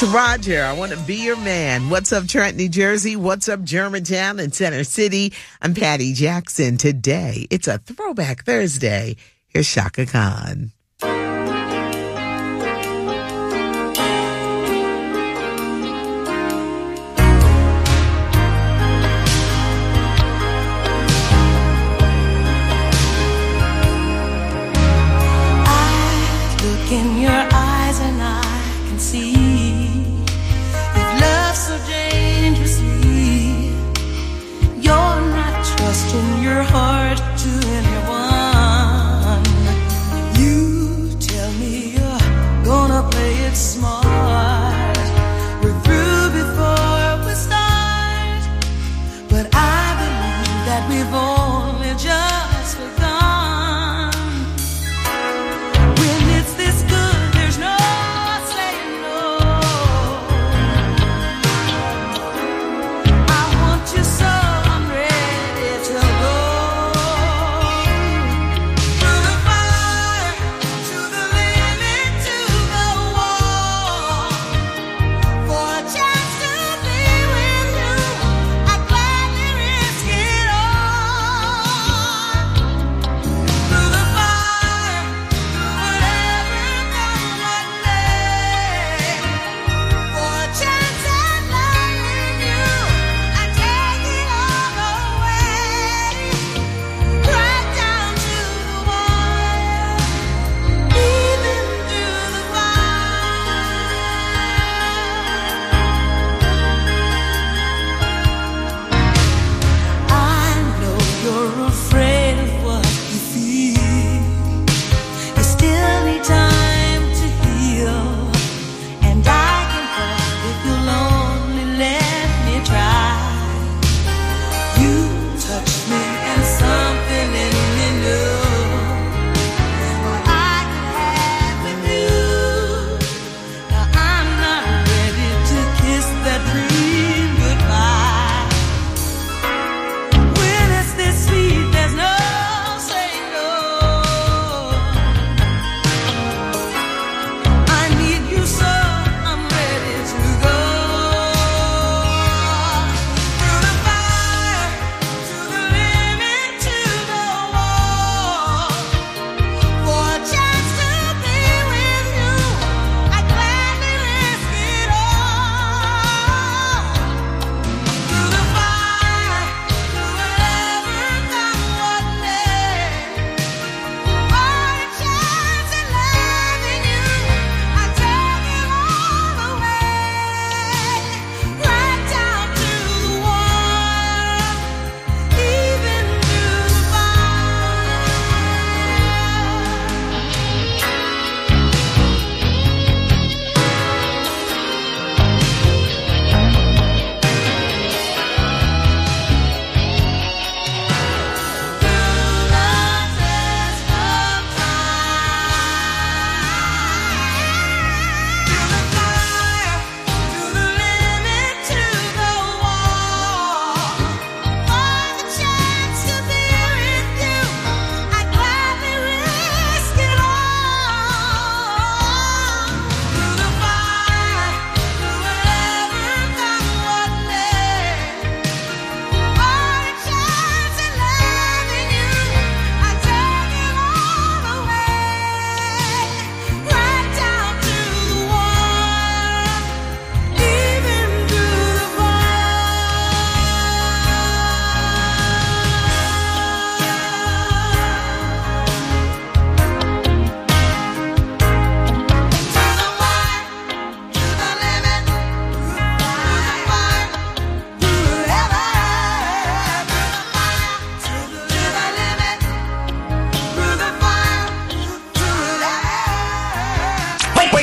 to Roger. I want to be your man. What's up, Trent, New Jersey? What's up, Germantown and Center City? I'm Patty Jackson. Today, it's a throwback Thursday. Here's Chaka Khan. play it smart.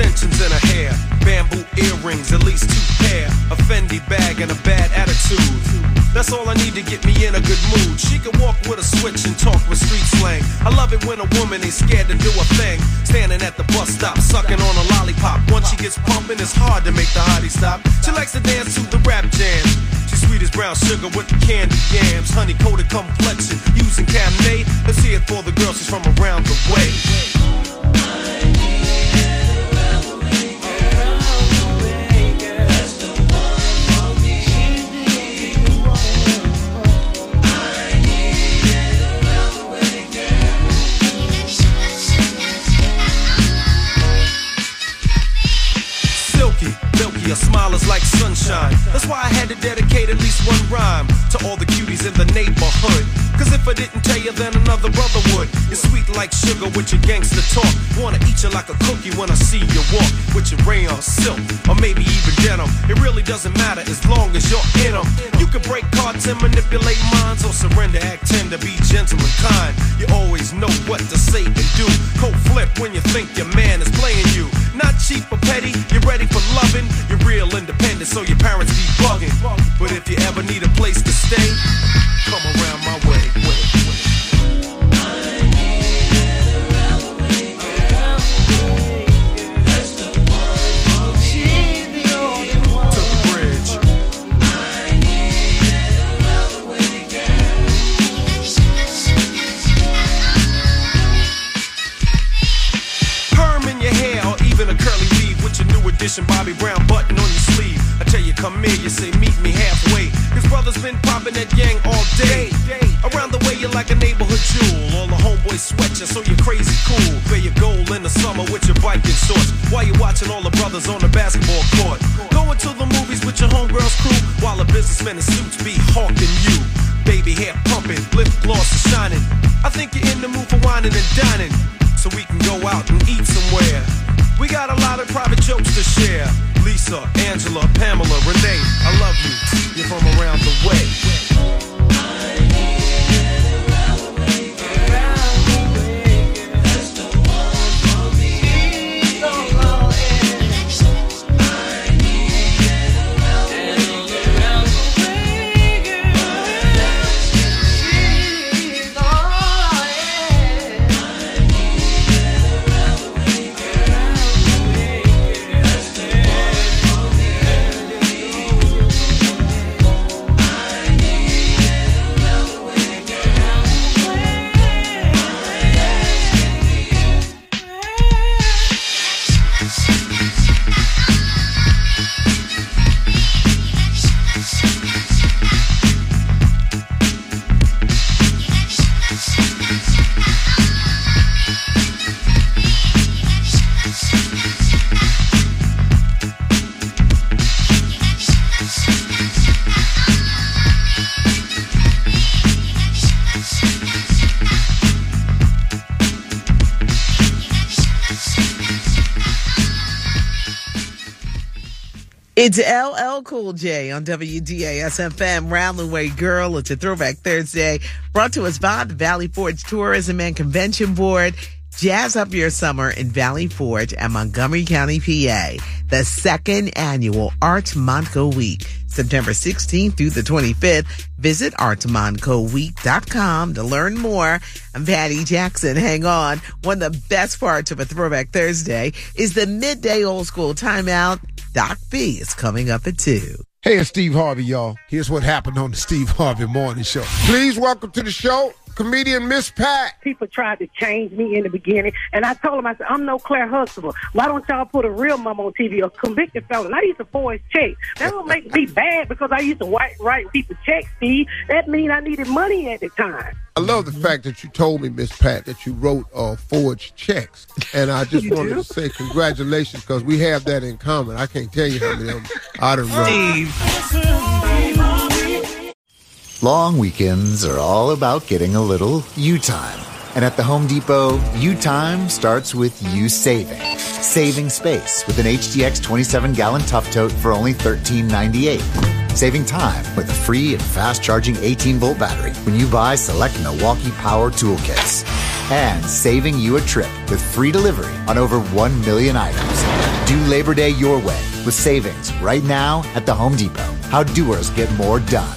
extensions in her hair, bamboo earrings, at least two pair. A Fendi bag and a bad attitude. That's all I need to get me in a good mood. She can walk with a switch and talk with street slang. I love it when a woman ain't scared to do a thing. Standing at the bus stop, sucking on a lollipop. Once she gets pumping, it's hard to make the hottie stop. She likes to dance to the rap jam. She's sweet as brown sugar with the candy yams. Honey coated complexion using Cabernet. Let's hear it for the girls she's from around the way. To dedicate at least one rhyme to all the cuties in the neighborhood. Cause if I didn't tell you, then another brother would. You're sweet like sugar with your gangster talk. Wanna eat you like a cookie when I see you walk with your rayon silk or maybe even denim. It really doesn't matter as long as you're in them. You can break cards and manipulate minds or surrender, act tender, be gentle and kind. You always know what to say and do. Cold flip when you think your man is playing you. Not cheap or petty, you're ready for loving. You're real independent, so your parents be bugging. But if you ever need a place to stay, edition Bobby Brown button on your sleeve. I tell you, come here, you say, meet me halfway. His brother's been popping that yang all day. Around the way, you're like a neighborhood jewel. All the homeboys sweat you, so you're crazy cool. Wear your gold in the summer with your biking shorts. While you're watching all the brothers on the basketball court. Going to the movies with your homegirls crew. While the businessmen in suits be hawking you. Baby hair pumping, lip gloss is shining. I think you're in the mood for whining and dining so we can go out and eat somewhere. We got a lot of private jokes to share. Lisa, Angela, Pamela, Renee, I love you. You're from around the way. It's LL Cool J on WDAS FM, the Way Girl. It's a Throwback Thursday brought to us by the Valley Forge Tourism and Convention Board. Jazz up your summer in Valley Forge and Montgomery County, PA. The second annual Art Montco Week, September 16th through the 25th. Visit artmontcoweek.com to learn more. I'm Patty Jackson. Hang on. One of the best parts of a Throwback Thursday is the midday old school timeout. Doc B is coming up at 2. Hey, it's Steve Harvey, y'all. Here's what happened on the Steve Harvey Morning Show. Please welcome to the show, comedian Miss Pat. people tried to change me in the beginning, and I told them, I said, I'm no Claire Huxtable. Why don't y'all put a real mom on TV, a convicted felon? I used to forge checks. That don't make me bad because I used to write, write people checks, Steve. That mean I needed money at the time. I love the fact that you told me, Miss Pat, that you wrote uh, forged checks. And I just wanted do? to say congratulations because we have that in common. I can't tell you how many of them I done wrote. Long weekends are all about getting a little you time. And at the Home Depot, you time starts with you saving. Saving space with an HDX 27 gallon tough tote for only $13.98. Saving time with a free and fast charging 18 volt battery when you buy select Milwaukee Power Toolkits. And saving you a trip with free delivery on over 1 million items. Do Labor Day your way with savings right now at the Home Depot. How doers get more done.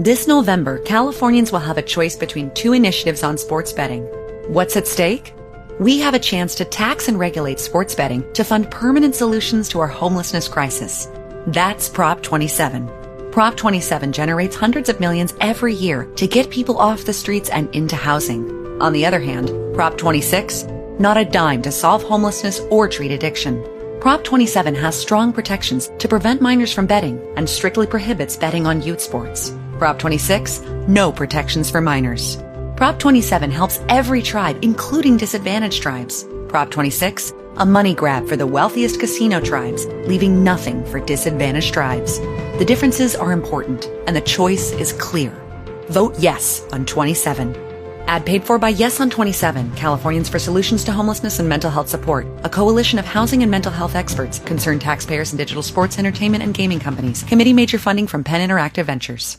This November, Californians will have a choice between two initiatives on sports betting. What's at stake? We have a chance to tax and regulate sports betting to fund permanent solutions to our homelessness crisis. That's Prop 27. Prop 27 generates hundreds of millions every year to get people off the streets and into housing. On the other hand, Prop 26, not a dime to solve homelessness or treat addiction. Prop 27 has strong protections to prevent minors from betting and strictly prohibits betting on youth sports. Prop 26, no protections for minors. Prop 27 helps every tribe, including disadvantaged tribes. Prop 26, a money grab for the wealthiest casino tribes, leaving nothing for disadvantaged tribes. The differences are important, and the choice is clear. Vote yes on 27. Ad paid for by Yes on 27, Californians for Solutions to Homelessness and Mental Health Support, a coalition of housing and mental health experts, concerned taxpayers, and digital sports, entertainment, and gaming companies. Committee major funding from Penn Interactive Ventures.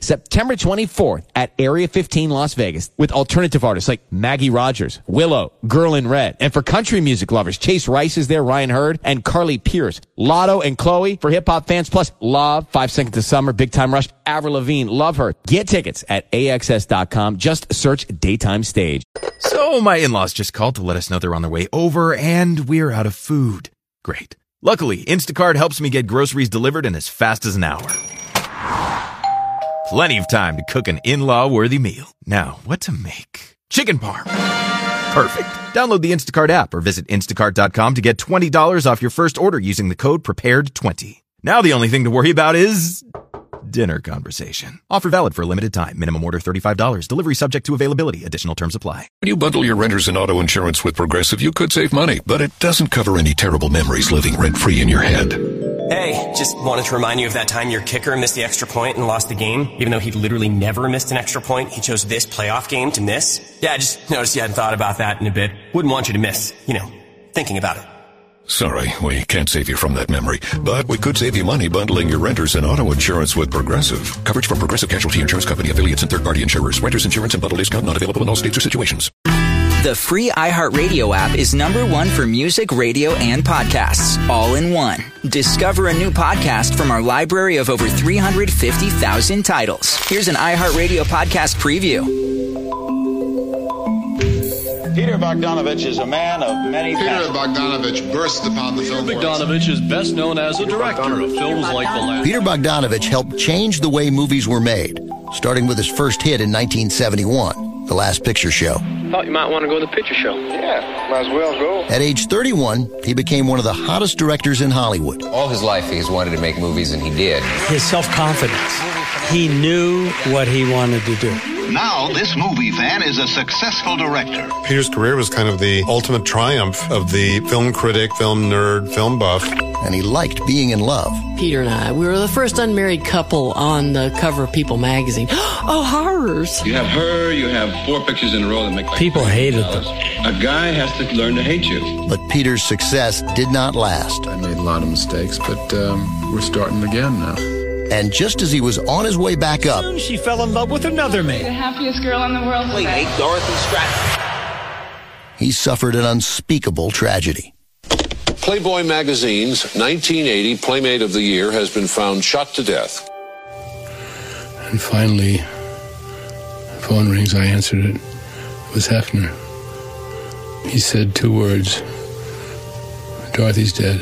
September 24th at Area 15 Las Vegas with alternative artists like Maggie Rogers, Willow, Girl in Red. And for country music lovers, Chase Rice is there, Ryan Hurd, and Carly Pearce. Latto and Chloe for hip hop fans, plus Lauv, Five Seconds to Summer, Big Time Rush, Avril Lavigne, Love Her. Get tickets at AXS.com. Just search Daytime Stage. So my in-laws just called to let us know they're on their way over and we're out of food. Great. Luckily, Instacart helps me get groceries delivered in as fast as an hour. Plenty of time to cook an in-law worthy meal. Now, what to make? Chicken parm. Perfect. Download the Instacart app or visit instacart.com to get $20 off your first order using the code PREPARED20. Now the only thing to worry about is dinner conversation. Offer valid for a limited time. Minimum order $35. Delivery subject to availability. Additional terms apply. When you bundle your renters and auto insurance with Progressive, you could save money, but it doesn't cover any terrible memories living rent free in your head. Hey, just wanted to remind you of that time your kicker missed the extra point and lost the game, even though he literally never missed an extra point. He chose this playoff game to miss. Yeah, I just noticed you hadn't thought about that in a bit. Wouldn't want you to miss, you know, thinking about it. Sorry, we can't save you from that memory, but we could save you money bundling your renters and auto insurance with Progressive. Coverage from Progressive Casualty Insurance Company affiliates and third-party insurers. Renters insurance and bundle discount not available in all states or situations. The free iHeartRadio app is number one for music, radio, and podcasts, all in one. Discover a new podcast from our library of over 350,000 titles. Here's an iHeartRadio podcast preview. Peter Bogdanovich is a man of many Peter passions. Bogdanovich burst upon the film world. Bogdanovich is best known as a director of films like The Last. Peter Bogdanovich helped change the way movies were made, starting with his first hit in 1971, The Last Picture Show. Thought you might want to go to the picture show. Yeah, might as well go. At age 31, he became one of the hottest directors in Hollywood. All his life, he's wanted to make movies, and he did. His self confidence. He knew what he wanted to do. Now, this movie fan is a successful director. Peter's career was kind of the ultimate triumph of the film critic, film nerd, film buff. And he liked being in love. Peter and I, we were the first unmarried couple on the cover of People magazine. oh, horrors. You have her, you have four pictures in a row that make like People hated them. A guy has to learn to hate you. But Peter's success did not last. I made a lot of mistakes, but um, we're starting again now. And just as he was on his way back up, she fell in love with another man. The happiest girl in the world. Wait, hey, Dorothy Stratten. he suffered an unspeakable tragedy. Playboy Magazine's 1980 Playmate of the Year has been found shot to death. And finally, the phone rings. I answered it. It was Hefner. He said two words Dorothy's dead.